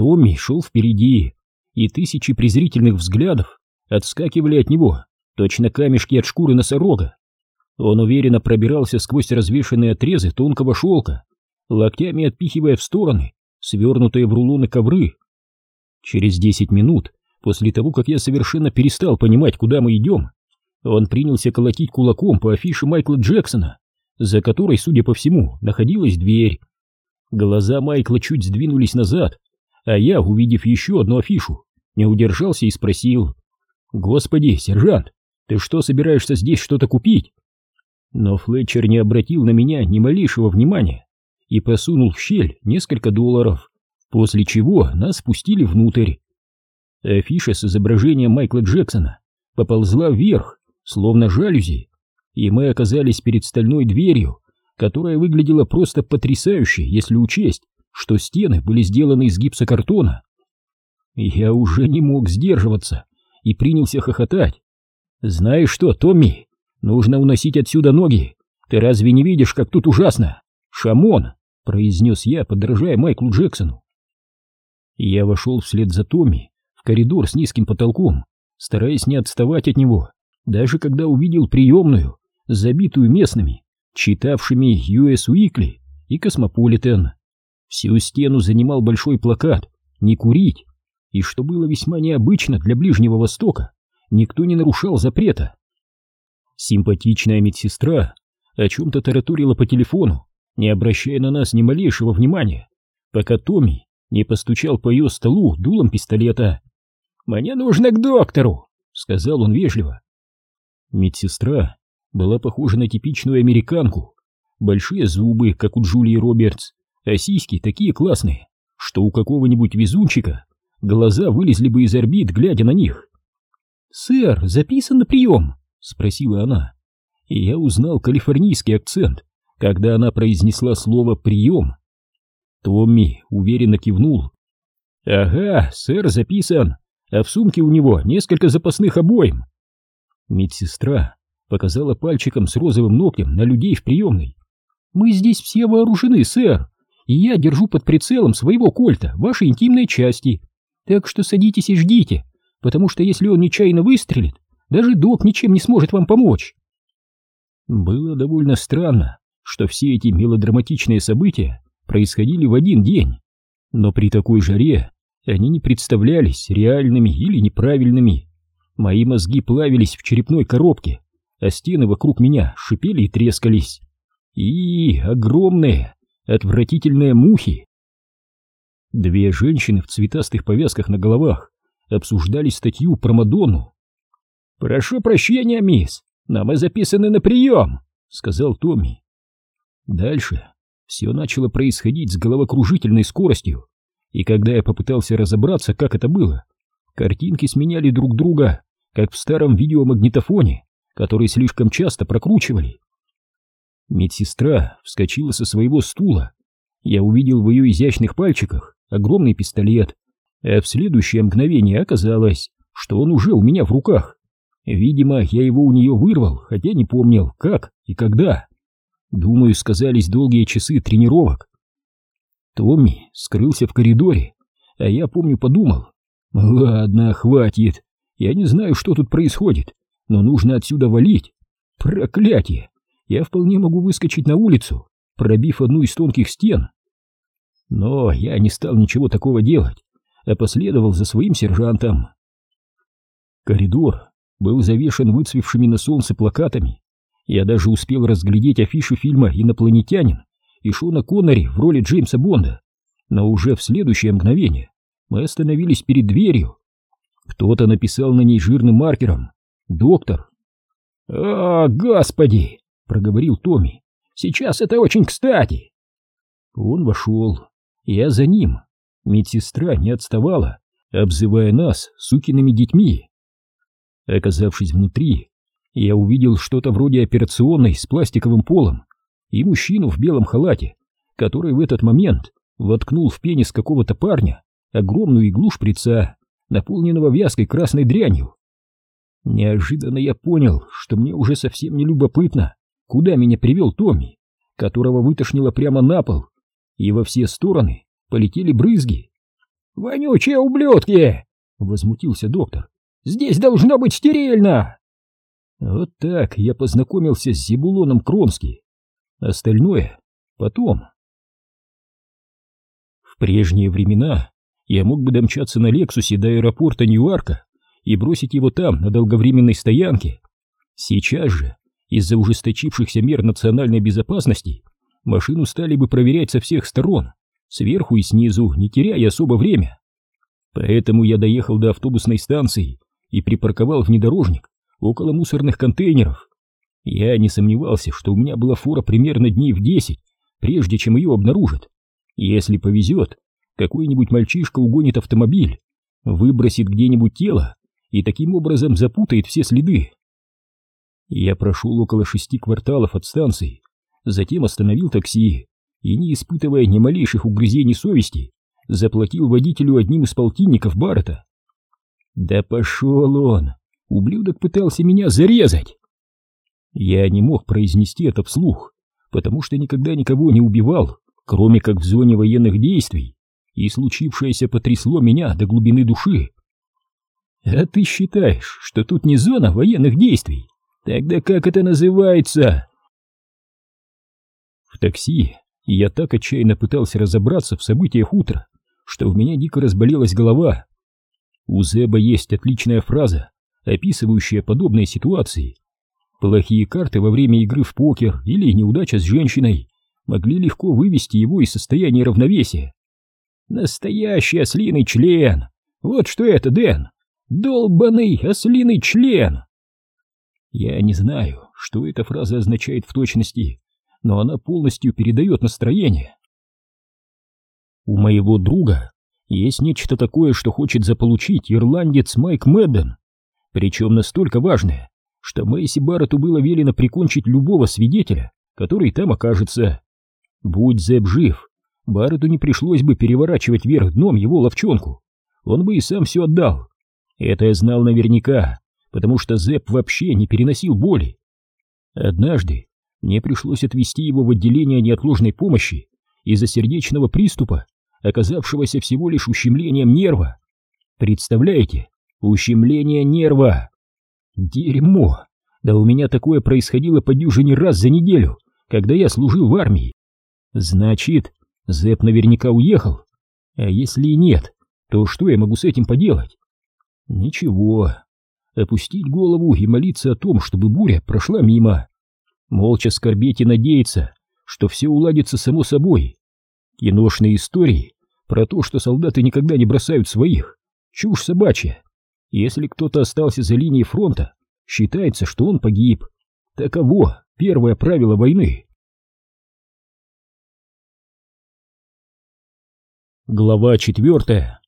Томми шел впереди, и тысячи презрительных взглядов отскакивали от него, точно камешки от шкуры носорога. Он уверенно пробирался сквозь развешанные отрезы тонкого шелка, локтями отпихивая в стороны свернутые в рулоны ковры. Через десять минут, после того, как я совершенно перестал понимать, куда мы идем, он принялся колотить кулаком по афише Майкла Джексона, за которой, судя по всему, находилась дверь. Глаза Майкла чуть сдвинулись назад, а я, увидев еще одну афишу, не удержался и спросил. «Господи, сержант, ты что, собираешься здесь что-то купить?» Но Флетчер не обратил на меня ни малейшего внимания и посунул в щель несколько долларов, после чего нас спустили внутрь. Афиша с изображением Майкла Джексона поползла вверх, словно жалюзи, и мы оказались перед стальной дверью, которая выглядела просто потрясающе, если учесть, что стены были сделаны из гипсокартона. Я уже не мог сдерживаться и принялся хохотать. «Знаешь что, Томми, нужно уносить отсюда ноги. Ты разве не видишь, как тут ужасно? Шамон!» — произнес я, подражая Майклу Джексону. Я вошел вслед за Томми в коридор с низким потолком, стараясь не отставать от него, даже когда увидел приемную, забитую местными, читавшими US Weekly и Космополитен. Всю стену занимал большой плакат «Не курить», и, что было весьма необычно для Ближнего Востока, никто не нарушал запрета. Симпатичная медсестра о чем-то тараторила по телефону, не обращая на нас ни малейшего внимания, пока Томми не постучал по ее столу дулом пистолета. «Мне нужно к доктору», — сказал он вежливо. Медсестра была похожа на типичную американку. Большие зубы, как у Джулии Робертс, а сиськи такие классные, что у какого-нибудь везунчика глаза вылезли бы из орбит, глядя на них. «Сэр, записан на прием?» — спросила она. И я узнал калифорнийский акцент, когда она произнесла слово «прием». Томми уверенно кивнул. «Ага, сэр, записан, а в сумке у него несколько запасных обоим». Медсестра показала пальчиком с розовым ногтем на людей в приемной. «Мы здесь все вооружены, сэр и я держу под прицелом своего кольта ваши интимные части. Так что садитесь и ждите, потому что если он нечаянно выстрелит, даже док ничем не сможет вам помочь. Было довольно странно, что все эти мелодраматичные события происходили в один день, но при такой жаре они не представлялись реальными или неправильными. Мои мозги плавились в черепной коробке, а стены вокруг меня шипели и трескались. И огромные, отвратительные мухи. Две женщины в цветастых повязках на головах обсуждали статью про Мадонну. «Прошу прощения, мисс, но мы записаны на прием», — сказал Томми. Дальше все начало происходить с головокружительной скоростью, и когда я попытался разобраться, как это было, картинки сменяли друг друга, как в старом видеомагнитофоне, который слишком часто прокручивали. Медсестра вскочила со своего стула. Я увидел в ее изящных пальчиках огромный пистолет, а в следующее мгновение оказалось, что он уже у меня в руках. Видимо, я его у нее вырвал, хотя не помнил, как и когда. Думаю, сказались долгие часы тренировок. Томми скрылся в коридоре, а я, помню, подумал, ладно, хватит, я не знаю, что тут происходит, но нужно отсюда валить. Проклятие! Я вполне могу выскочить на улицу, пробив одну из тонких стен. Но я не стал ничего такого делать, а последовал за своим сержантом. Коридор был завешен выцвевшими на солнце плакатами. Я даже успел разглядеть афишу фильма «Инопланетянин» и Шона Коннери в роли Джеймса Бонда. Но уже в следующее мгновение мы остановились перед дверью. Кто-то написал на ней жирным маркером «Доктор». «О, господи!» Проговорил Томми. «Сейчас это очень кстати!» Он вошел. Я за ним. Медсестра не отставала, обзывая нас сукиными детьми. Оказавшись внутри, я увидел что-то вроде операционной с пластиковым полом и мужчину в белом халате, который в этот момент воткнул в пенис какого-то парня огромную иглу шприца, наполненного вязкой красной дрянью. Неожиданно я понял, что мне уже совсем не любопытно, куда меня привел Томми, которого вытошнило прямо на пол, и во все стороны полетели брызги. «Вонючие ублюдки!» — возмутился доктор. «Здесь должно быть стерильно!» Вот так я познакомился с Зебулоном Кронски. Остальное потом. В прежние времена я мог бы домчаться на Лексусе до аэропорта Ньюарка и бросить его там, на долговременной стоянке. Сейчас же, из-за ужесточившихся мер национальной безопасности, машину стали бы проверять со всех сторон, сверху и снизу, не теряя особо время. Поэтому я доехал до автобусной станции и припарковал внедорожник около мусорных контейнеров. Я не сомневался, что у меня была фора примерно дней в десять, прежде чем ее обнаружат. Если повезет, какой-нибудь мальчишка угонит автомобиль, выбросит где-нибудь тело и таким образом запутает все следы. Я прошел около шести кварталов от станции, затем остановил такси и, не испытывая ни малейших угрызений совести, заплатил водителю одним из полтинников Баррета. Да пошел он! Ублюдок пытался меня зарезать! Я не мог произнести это вслух, потому что никогда никого не убивал, кроме как в зоне военных действий, и случившееся потрясло меня до глубины души. А ты считаешь, что тут не зона военных действий? Тогда как это называется? В такси я так отчаянно пытался разобраться в событиях утра, что у меня дико разболелась голова. У Зеба есть отличная фраза, описывающая подобные ситуации. Плохие карты во время игры в покер или неудача с женщиной могли легко вывести его из состояния равновесия. Настоящий ослиный член! Вот что это, Дэн! Долбаный ослиный член! Я не знаю, что эта фраза означает в точности, но она полностью передает настроение. У моего друга есть нечто такое, что хочет заполучить ирландец Майк Мэдден, причем настолько важное, что Мэйси Барретту было велено прикончить любого свидетеля, который там окажется. Будь Зэб жив, Барретту не пришлось бы переворачивать вверх дном его ловчонку, он бы и сам все отдал. Это я знал наверняка, потому что Зэп вообще не переносил боли. Однажды мне пришлось отвезти его в отделение неотложной помощи из-за сердечного приступа, оказавшегося всего лишь ущемлением нерва. Представляете, ущемление нерва! Дерьмо! Да у меня такое происходило по дюжине раз за неделю, когда я служил в армии. Значит, Зэп наверняка уехал. А если и нет, то что я могу с этим поделать? Ничего, опустить голову и молиться о том, чтобы буря прошла мимо. Молча скорбеть и надеяться, что все уладится само собой. Киношные истории про то, что солдаты никогда не бросают своих, чушь собачья. Если кто-то остался за линией фронта, считается, что он погиб. Таково первое правило войны. Глава четвертая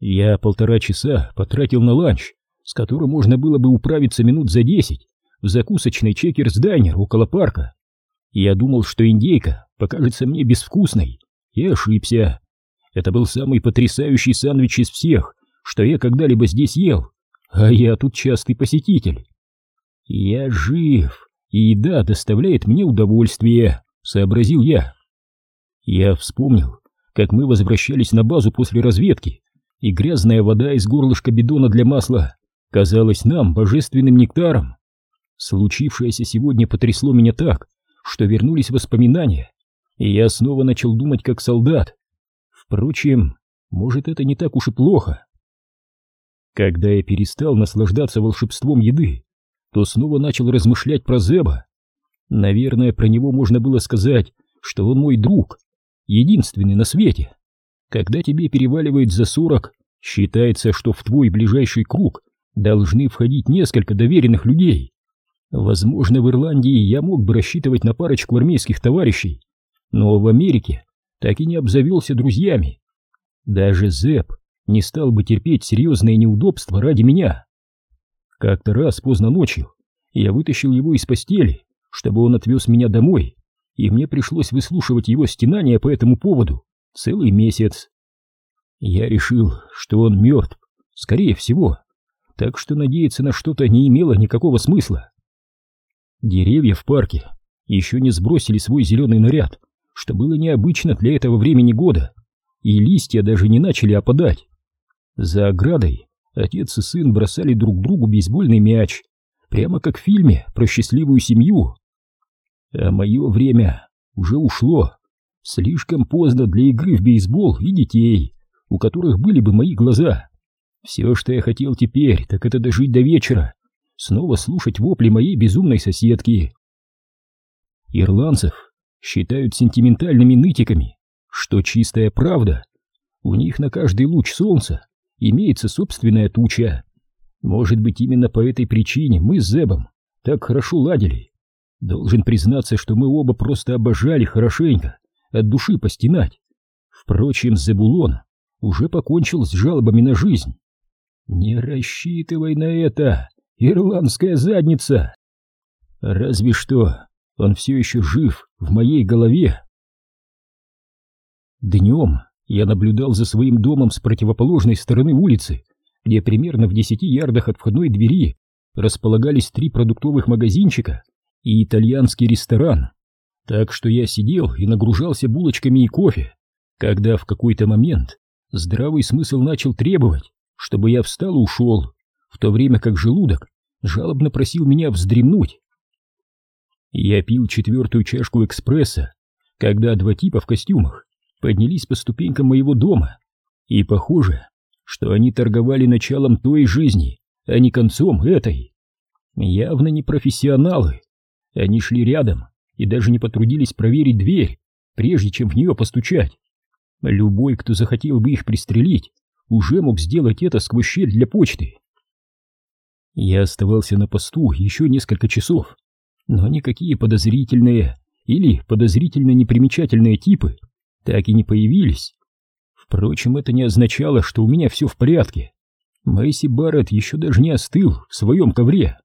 я полтора часа потратил на ланч, с которым можно было бы управиться минут за десять, в закусочный чекерс-дайнер около парка. Я думал, что индейка покажется мне безвкусной, и ошибся. Это был самый потрясающий сэндвич из всех, что я когда-либо здесь ел, а я тут частый посетитель. Я жив, и еда доставляет мне удовольствие, сообразил я. Я вспомнил, как мы возвращались на базу после разведки, и грязная вода из горлышка бидона для масла казалась нам божественным нектаром. Случившееся сегодня потрясло меня так, что вернулись воспоминания, и я снова начал думать как солдат. Впрочем, может это не так уж и плохо. Когда я перестал наслаждаться волшебством еды, то снова начал размышлять про Зеба. Наверное, про него можно было сказать, что он мой друг, единственный на свете. Когда тебе переваливает за сорок, считается, что в твой ближайший круг должны входить несколько доверенных людей. Возможно, в Ирландии я мог бы рассчитывать на парочку армейских товарищей, но в Америке так и не обзавелся друзьями. Даже Зэп не стал бы терпеть серьезные неудобства ради меня. Как-то раз поздно ночью я вытащил его из постели, чтобы он отвез меня домой, и мне пришлось выслушивать его стенания по этому поводу целый месяц. Я решил, что он мертв, скорее всего, так что надеяться на что-то не имело никакого смысла. Деревья в парке еще не сбросили свой зеленый наряд, что было необычно для этого времени года, и листья даже не начали опадать. За оградой отец и сын бросали друг другу бейсбольный мяч, прямо как в фильме про счастливую семью. А мое время уже ушло. Слишком поздно для игры в бейсбол и детей, у которых были бы мои глаза. Все, что я хотел теперь, так это дожить до вечера, снова слушать вопли моей безумной соседки. Ирландцев считают сентиментальными нытиками, что чистая правда. У них на каждый луч солнца имеется собственная туча. Может быть, именно по этой причине мы с Зебом так хорошо ладили. Должен признаться, что мы оба просто обожали хорошенько, от души постенать. Впрочем, Зебулон уже покончил с жалобами на жизнь. Не рассчитывай на это, ирландская задница. Разве что он все еще жив в моей голове. Днем я наблюдал за своим домом с противоположной стороны улицы, где примерно в десяти ярдах от входной двери располагались три продуктовых магазинчика и итальянский ресторан. Так что я сидел и нагружался булочками и кофе, когда в какой-то момент здравый смысл начал требовать, чтобы я встал и ушел, в то время как желудок жалобно просил меня вздремнуть. Я пил четвертую чашку экспресса, когда два типа в костюмах поднялись по ступенькам моего дома, и похоже, что они торговали началом той жизни, а не концом этой. Явно не профессионалы. Они шли рядом и даже не потрудились проверить дверь, прежде чем в нее постучать. Любой, кто захотел бы их пристрелить, уже мог сделать это сквозь щель для почты. Я оставался на посту еще несколько часов, но никакие подозрительные или подозрительно непримечательные типы так и не появились. Впрочем, это не означало, что у меня все в порядке. Мэйси Барретт еще даже не остыл в своем ковре.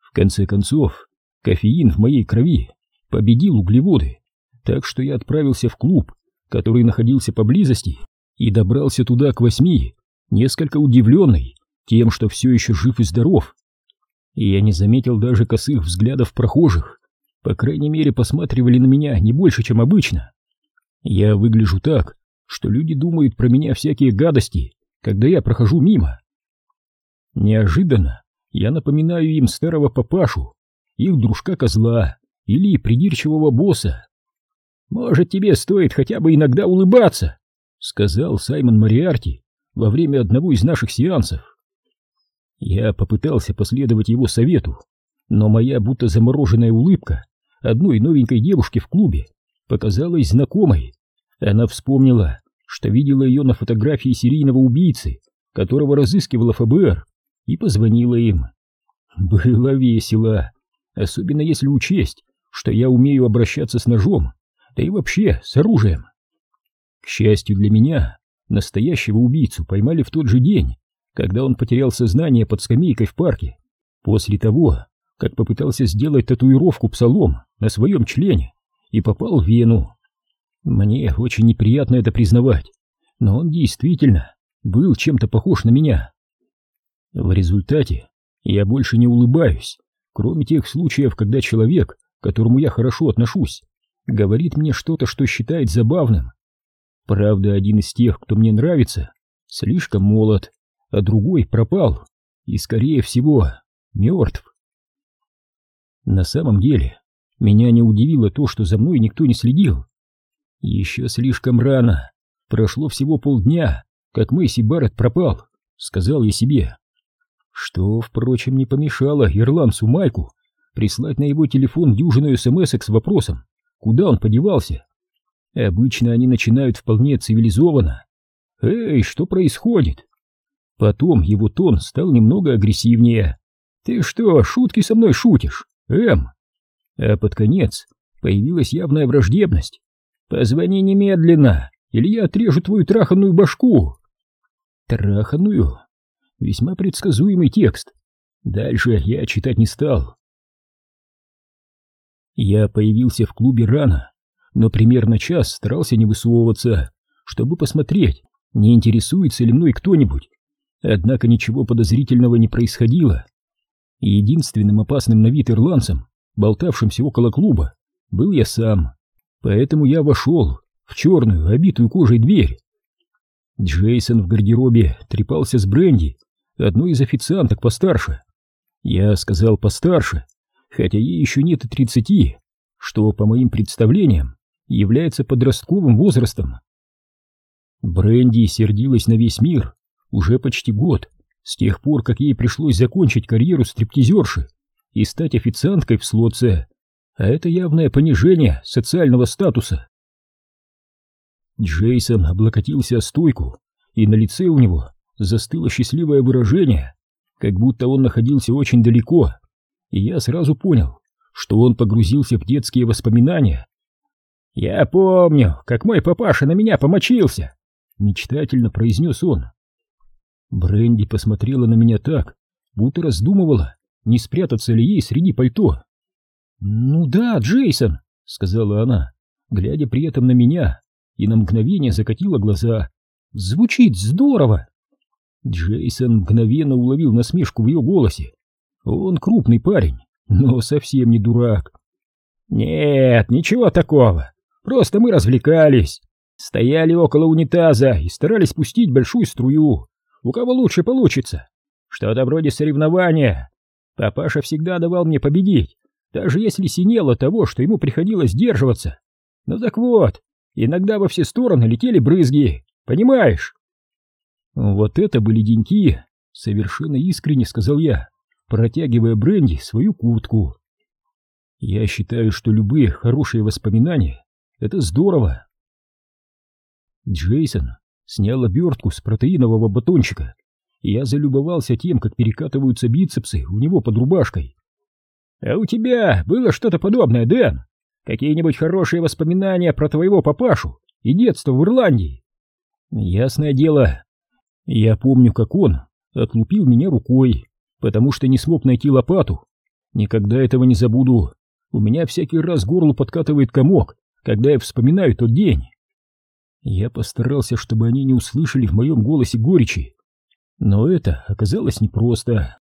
В конце концов, кофеин в моей крови победил углеводы, так что я отправился в клуб, который находился поблизости, и добрался туда к восьми, несколько удивленный тем, что все еще жив и здоров и я не заметил даже косых взглядов прохожих. По крайней мере, посматривали на меня не больше, чем обычно. Я выгляжу так, что люди думают про меня всякие гадости, когда я прохожу мимо. Неожиданно я напоминаю им старого папашу, их дружка-козла или придирчивого босса. «Может, тебе стоит хотя бы иногда улыбаться», — сказал Саймон Мариарти во время одного из наших сеансов. Я попытался последовать его совету, но моя будто замороженная улыбка одной новенькой девушки в клубе показалась знакомой. Она вспомнила, что видела ее на фотографии серийного убийцы, которого разыскивала ФБР, и позвонила им. Было весело, особенно если учесть, что я умею обращаться с ножом, да и вообще с оружием. К счастью для меня, настоящего убийцу поймали в тот же день, когда он потерял сознание под скамейкой в парке, после того, как попытался сделать татуировку псалом на своем члене и попал в вену. Мне очень неприятно это признавать, но он действительно был чем-то похож на меня. В результате я больше не улыбаюсь, кроме тех случаев, когда человек, к которому я хорошо отношусь, говорит мне что-то, что считает забавным. Правда, один из тех, кто мне нравится, слишком молод а другой пропал и, скорее всего, мертв. На самом деле, меня не удивило то, что за мной никто не следил. Еще слишком рано, прошло всего полдня, как Мэйси Барретт пропал, сказал я себе. Что, впрочем, не помешало ирландцу Майку прислать на его телефон дюжину смс с вопросом, куда он подевался. Обычно они начинают вполне цивилизованно. «Эй, что происходит?» Потом его тон стал немного агрессивнее. «Ты что, шутки со мной шутишь? Эм?» А под конец появилась явная враждебность. «Позвони немедленно, или я отрежу твою траханную башку!» «Траханную?» Весьма предсказуемый текст. Дальше я читать не стал. Я появился в клубе рано, но примерно час старался не высовываться, чтобы посмотреть, не интересуется ли мной кто-нибудь. Однако ничего подозрительного не происходило. Единственным опасным на вид ирландцем, болтавшимся около клуба, был я сам. Поэтому я вошел в черную, обитую кожей дверь. Джейсон в гардеробе трепался с Бренди, одной из официанток постарше. Я сказал постарше, хотя ей еще нет и тридцати, что, по моим представлениям, является подростковым возрастом. Бренди сердилась на весь мир уже почти год, с тех пор, как ей пришлось закончить карьеру стриптизерши и стать официанткой в Слоце, а это явное понижение социального статуса. Джейсон облокотился о стойку, и на лице у него застыло счастливое выражение, как будто он находился очень далеко, и я сразу понял, что он погрузился в детские воспоминания. «Я помню, как мой папаша на меня помочился!» — мечтательно произнес он. Бренди посмотрела на меня так, будто раздумывала, не спрятаться ли ей среди пальто. «Ну да, Джейсон», — сказала она, глядя при этом на меня, и на мгновение закатила глаза. «Звучит здорово!» Джейсон мгновенно уловил насмешку в ее голосе. Он крупный парень, но совсем не дурак. «Нет, ничего такого. Просто мы развлекались. Стояли около унитаза и старались пустить большую струю. У кого лучше получится. Что-то вроде соревнования. Папаша всегда давал мне победить, даже если синело того, что ему приходилось сдерживаться. Ну так вот, иногда во все стороны летели брызги, понимаешь? Вот это были деньки, совершенно искренне сказал я, протягивая Бренди свою куртку. Я считаю, что любые хорошие воспоминания — это здорово. Джейсон снял обертку с протеинового батончика, и я залюбовался тем, как перекатываются бицепсы у него под рубашкой. «А у тебя было что-то подобное, Дэн? Какие-нибудь хорошие воспоминания про твоего папашу и детство в Ирландии?» «Ясное дело. Я помню, как он отлупил меня рукой, потому что не смог найти лопату. Никогда этого не забуду. У меня всякий раз горло подкатывает комок, когда я вспоминаю тот день». Я постарался, чтобы они не услышали в моем голосе горечи, но это оказалось непросто.